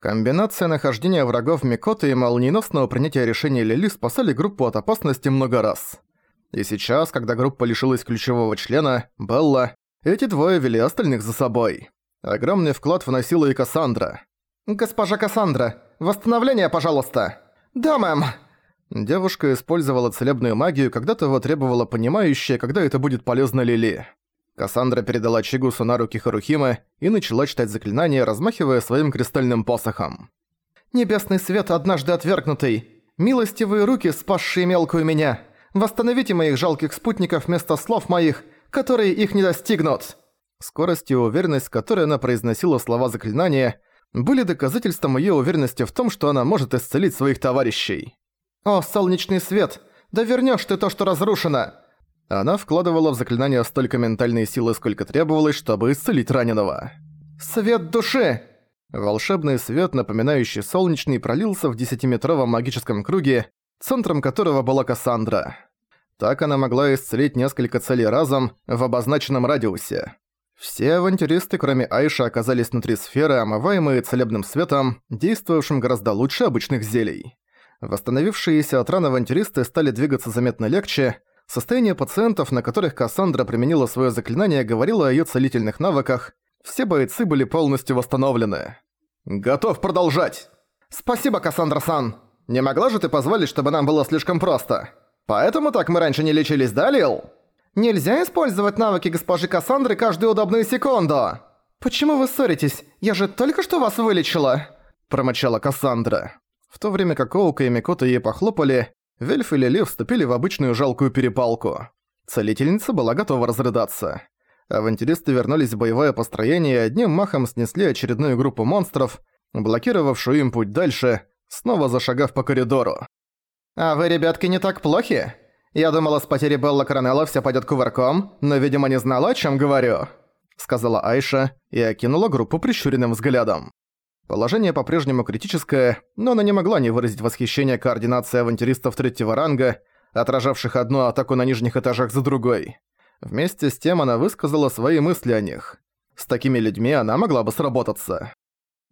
Комбинация нахождения врагов Микоты и молниеносного принятия решения Лили спасали группу от опасности много раз. И сейчас, когда группа лишилась ключевого члена, Белла, эти двое вели остальных за собой. Огромный вклад вносила и Кассандра. «Госпожа Кассандра, восстановление, пожалуйста!» «Да, мэм!» Девушка использовала целебную магию, когда того требовала понимающая, когда это будет полезно Лили. Кассандра передала Чигусу на руки Харухима и начала читать заклинание, размахивая своим кристальным посохом. «Небесный свет, однажды отвергнутый! Милостивые руки, спасшие мелкую меня! Восстановите моих жалких спутников вместо слов моих, которые их не достигнут!» Скорость и уверенность, с которой она произносила слова заклинания, были доказательством её уверенности в том, что она может исцелить своих товарищей. «О, солнечный свет! Да вернёшь ты то, что разрушено!» Она вкладывала в заклинание столько ментальной силы, сколько требовалось, чтобы исцелить раненого. «Свет души!» Волшебный свет, напоминающий солнечный, пролился в десятиметровом магическом круге, центром которого была Кассандра. Так она могла исцелить несколько целей разом в обозначенном радиусе. Все авантюристы, кроме Айши, оказались внутри сферы, омываемые целебным светом, действовавшим гораздо лучше обычных зелий. Восстановившиеся от ран авантюристы стали двигаться заметно легче, Состояние пациентов, на которых Кассандра применила свое заклинание, говорило о ее целительных навыках. Все бойцы были полностью восстановлены. «Готов продолжать!» «Спасибо, Кассандра-сан! Не могла же ты позволить, чтобы нам было слишком просто? Поэтому так мы раньше не лечились, да, Лил?» «Нельзя использовать навыки госпожи Кассандры каждую удобную секунду!» «Почему вы ссоритесь? Я же только что вас вылечила!» Промочала Кассандра. В то время как Оука и Микота ей похлопали, Вельф и Лили вступили в обычную жалкую перепалку. Целительница была готова разрыдаться. Авантюристы вернулись в боевое построение и одним махом снесли очередную группу монстров, блокировавшую им путь дальше, снова зашагав по коридору. «А вы, ребятки, не так плохи? Я думала, с потерей Белла Коронелла все пойдет кувырком, но, видимо, не знала, о чем говорю», сказала Айша и окинула группу прищуренным взглядом. Положение по-прежнему критическое, но она не могла не выразить восхищение координацией авантюристов третьего ранга, отражавших одну атаку на нижних этажах за другой. Вместе с тем она высказала свои мысли о них. С такими людьми она могла бы сработаться.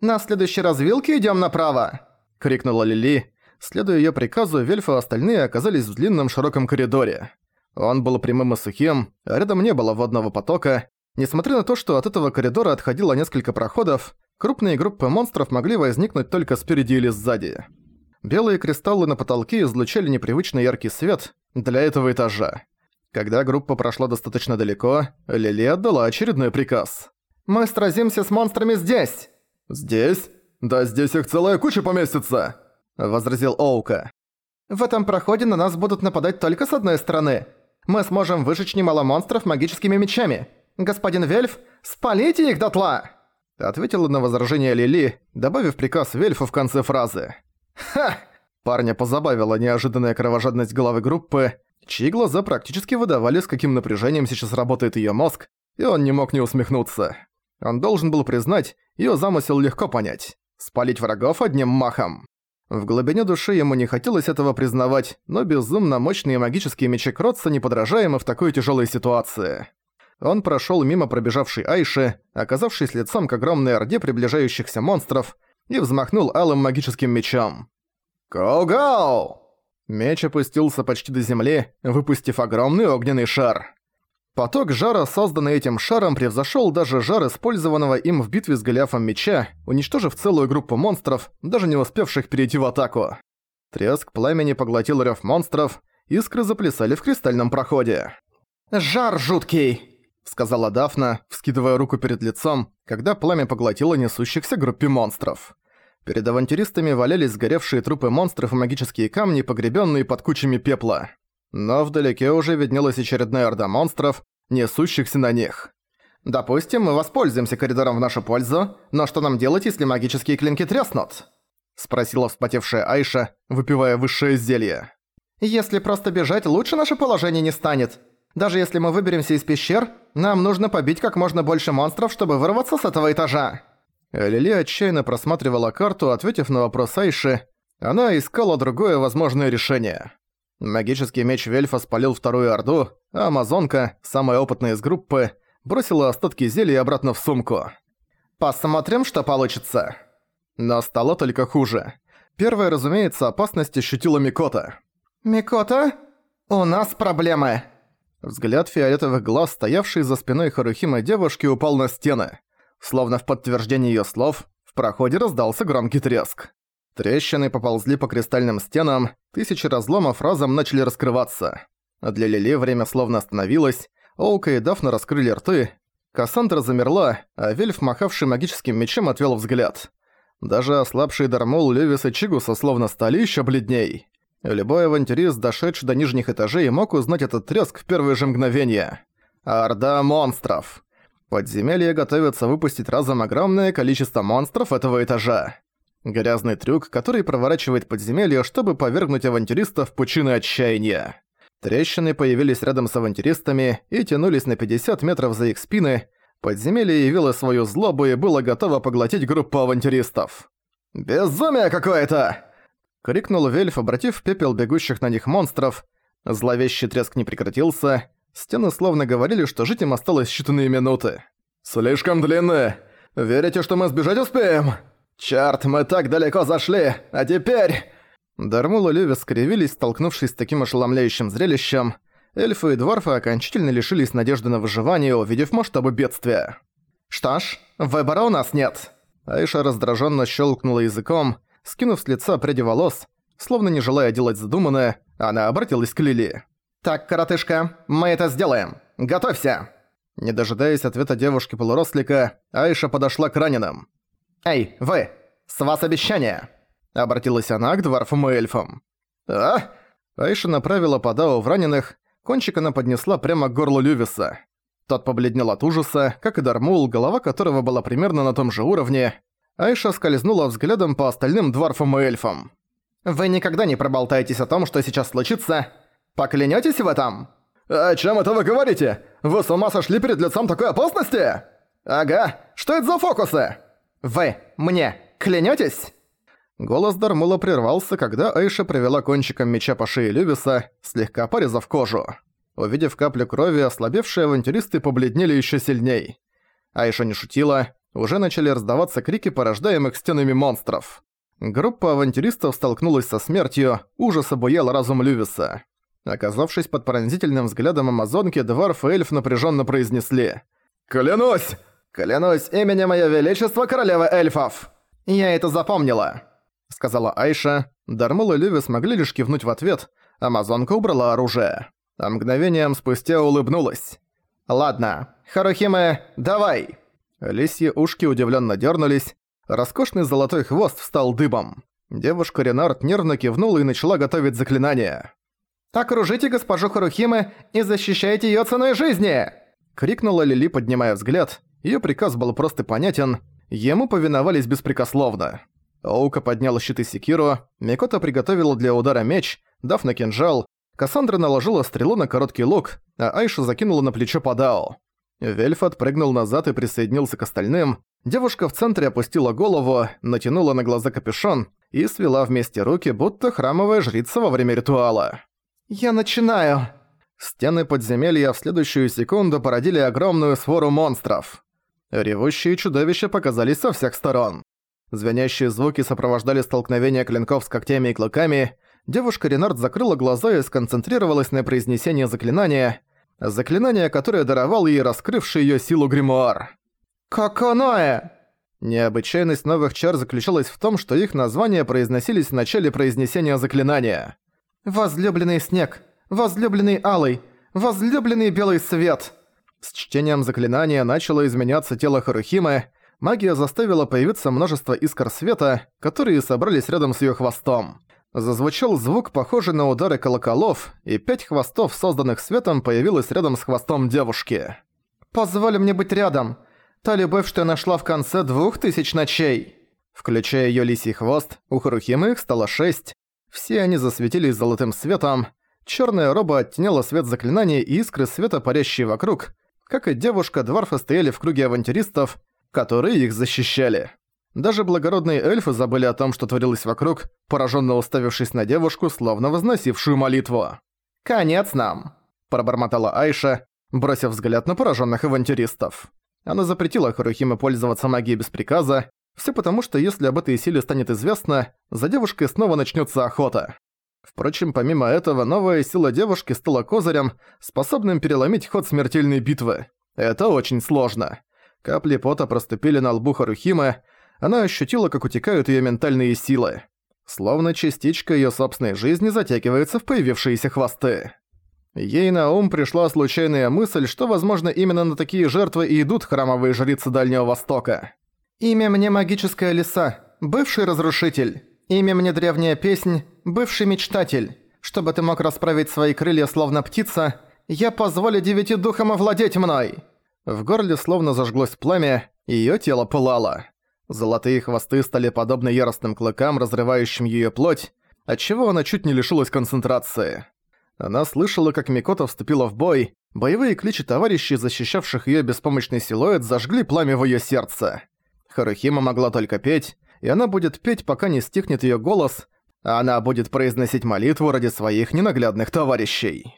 «На следующей развилке идём направо!» — крикнула Лили. Следуя её приказу, Вельфа и остальные оказались в длинном широком коридоре. Он был прямым и сухим, а рядом не было водного потока. Несмотря на то, что от этого коридора отходило несколько проходов, Крупные группы монстров могли возникнуть только спереди или сзади. Белые кристаллы на потолке излучали непривычно яркий свет для этого этажа. Когда группа прошла достаточно далеко, Лили отдала очередной приказ. «Мы сразимся с монстрами здесь!» «Здесь? Да здесь их целая куча поместится!» – возразил Оука. «В этом проходе на нас будут нападать только с одной стороны. Мы сможем выжечь немало монстров магическими мечами. Господин Вельф, спалите их дотла!» Ответила на возражение Лили, добавив приказ Вельфу в конце фразы. «Ха!» Парня позабавила неожиданная кровожадность головы группы, чьи глаза практически выдавали, с каким напряжением сейчас работает её мозг, и он не мог не усмехнуться. Он должен был признать, её замысел легко понять. Спалить врагов одним махом. В глубине души ему не хотелось этого признавать, но безумно мощные магические мечи Кротца неподражаемы в такой тяжёлой ситуации. Он прошёл мимо пробежавшей Айши, оказавшись лицом к огромной орде приближающихся монстров, и взмахнул алым магическим мечом. «Гоу-гоу!» Меч опустился почти до земли, выпустив огромный огненный шар. Поток жара, созданный этим шаром, превзошёл даже жар использованного им в битве с Голиафом меча, уничтожив целую группу монстров, даже не успевших перейти в атаку. Треск пламени поглотил рёв монстров, искры заплясали в кристальном проходе. «Жар жуткий!» Сказала Дафна, вскидывая руку перед лицом, когда пламя поглотило несущихся группе монстров. Перед авантюристами валялись сгоревшие трупы монстров и магические камни, погребенные под кучами пепла. Но вдалеке уже виднелась очередная орда монстров, несущихся на них. «Допустим, мы воспользуемся коридором в нашу пользу, но что нам делать, если магические клинки треснут?» Спросила вспотевшая Айша, выпивая высшее зелье. «Если просто бежать, лучше наше положение не станет. Даже если мы выберемся из пещер, нам нужно побить как можно больше монстров, чтобы вырваться с этого этажа». Лили отчаянно просматривала карту, ответив на вопрос Айши. Она искала другое возможное решение. Магический меч Вельфа спалил вторую орду, а Амазонка, самая опытная из группы, бросила остатки зелья обратно в сумку. «Посмотрим, что получится». Но стало только хуже. Первая, разумеется, опасность ощутила Микота. «Микота? У нас проблемы!» Взгляд фиолетовых глаз, стоявший за спиной Харухимы девушки, упал на стены. Словно в подтверждение её слов, в проходе раздался громкий треск. Трещины поползли по кристальным стенам, тысячи разломов разом начали раскрываться. А для Лили время словно остановилось, Оука и Дафна раскрыли рты, Кассандра замерла, а Вельф, махавший магическим мечом, отвел взгляд. Даже ослабший Дармол, Левис и Чигуса словно стали еще бледней. Любой авантюрист, дошедший до нижних этажей, мог узнать этот треск в первые же мгновения. Орда монстров. Подземелье готовится выпустить разом огромное количество монстров этого этажа. Грязный трюк, который проворачивает подземелье, чтобы повергнуть авантюристов в пучины отчаяния. Трещины появились рядом с авантюристами и тянулись на 50 метров за их спины. Подземелье явило свою злобу и было готово поглотить группу авантюристов. «Безумие какое-то!» — крикнул Вельф, обратив в пепел бегущих на них монстров. Зловещий треск не прекратился. Стены словно говорили, что жить им осталось считанные минуты. «Слишком длинные! Верите, что мы сбежать успеем? Чарт, мы так далеко зашли, а теперь...» Дармул и Леви скривились, столкнувшись с таким ошеломляющим зрелищем. Эльфы и дворфы окончательно лишились надежды на выживание, увидев масштабы бедствия. «Что ж, выбора у нас нет!» Айша раздраженно щелкнула языком, скинув с лица пряди волос, словно не желая делать задуманное, она обратилась к Лили. «Так, коротышка, мы это сделаем. Готовься!» Не дожидаясь ответа девушки-полурослика, Айша подошла к раненым. «Эй, вы! С вас обещание!» Обратилась она к дворфам и эльфам. «А?» Айша направила Падао в раненых, кончик она поднесла прямо к горлу Лювиса. Тот побледнел от ужаса, как и Дармул, голова которого была примерно на том же уровне. Айша скользнула взглядом по остальным дворфам и эльфам. «Вы никогда не проболтаетесь о том, что сейчас случится. Поклянётесь в этом?» «О чем это вы говорите? Вы с ума сошли перед лицом такой опасности?» «Ага, что это за фокусы?» «Вы мне клянётесь?» Голос Дармула прервался, когда Айша провела кончиком меча по шее Лювиса, слегка порезав кожу. Увидев каплю крови, ослабевшие авантюристы побледнели еще сильней. Айша не шутила, уже начали раздаваться крики порождаемых стенами монстров. Группа авантюристов столкнулась со смертью, ужас обуял разум Лювиса. Оказавшись под пронзительным взглядом амазонки, Дварф и Эльф напряженно произнесли «Клянусь! Клянусь именем Моё Величество Королевы Эльфов!» «Я это запомнила!» — сказала Айша. Дармул и Люви смогли лишь кивнуть в ответ. Амазонка убрала оружие. А мгновением спустя улыбнулась. «Ладно, Харухиме, давай!» Лисьи ушки удивленно дернулись. Роскошный золотой хвост встал дыбом. Девушка Ренард нервно кивнула и начала готовить заклинание. «Окружите госпожу Харухиме и защищайте ее ценой жизни!» Крикнула Лили, поднимая взгляд. Ее приказ был просто понятен. Ему повиновались беспрекословно. Оука подняла щиты секиру, Микота приготовила для удара меч, дав на кинжал, Кассандра наложила стрелу на короткий лук, а Айша закинула на плечо Падао. Вельф отпрыгнул назад и присоединился к остальным. Девушка в центре опустила голову, натянула на глаза капюшон и свела вместе руки, будто храмовая жрица во время ритуала. «Я начинаю!» Стены подземелья в следующую секунду породили огромную свору монстров. Ревущие чудовища показались со всех сторон. Звенящие звуки сопровождали столкновение клинков с когтями и клыками. Девушка Ренард закрыла глаза и сконцентрировалась на произнесении заклинания. Заклинание, которое даровал ей раскрывший её силу гримуар. «Коконоэ!» Необычайность новых чар заключалась в том, что их названия произносились в начале произнесения заклинания. «Возлюбленный снег! Возлюбленный алый! Возлюбленный белый свет!» С чтением заклинания начало изменяться тело Харухимы, магия заставила появиться множество искр света, которые собрались рядом с её хвостом. Зазвучал звук, похожий на удары колоколов, и пять хвостов, созданных светом, появилось рядом с хвостом девушки. «Позволь мне быть рядом. Та любовь, что я нашла в конце двух тысяч ночей». Включая её лисий хвост, у Харухимы их стало шесть. Все они засветились золотым светом. Чёрная роба оттеняла свет заклинаний и искры света, парящие вокруг. Как и девушка, дворфы стояли в круге авантюристов, которые их защищали. Даже благородные эльфы забыли о том, что творилось вокруг, пораженно уставившись на девушку, словно возносившую молитву. «Конец нам!» – пробормотала Айша, бросив взгляд на пораженных авантюристов. Она запретила Харухиме пользоваться магией без приказа, Все потому, что если об этой силе станет известно, за девушкой снова начнется охота. Впрочем, помимо этого, новая сила девушки стала козырем, способным переломить ход смертельной битвы. Это очень сложно. Капли пота проступили на лбу Харухимы, она ощутила, как утекают ее ментальные силы. Словно частичка ее собственной жизни затягивается в появившиеся хвосты. Ей на ум пришла случайная мысль, что, возможно, именно на такие жертвы и идут храмовые жрицы Дальнего Востока. «Имя мне магическая лиса, бывший разрушитель. Имя мне древняя песнь, бывший мечтатель. Чтобы ты мог расправить свои крылья словно птица, я позволю девяти духам овладеть мной!» В горле словно зажглось пламя, её тело пылало. Золотые хвосты стали подобны яростным клыкам, разрывающим её плоть, отчего она чуть не лишилась концентрации. Она слышала, как Микото вступила в бой, боевые кличи товарищей, защищавших её беспомощный силуэт, зажгли пламя в её сердце. Харухима могла только петь, и она будет петь, пока не стихнет её голос, а она будет произносить молитву ради своих ненаглядных товарищей.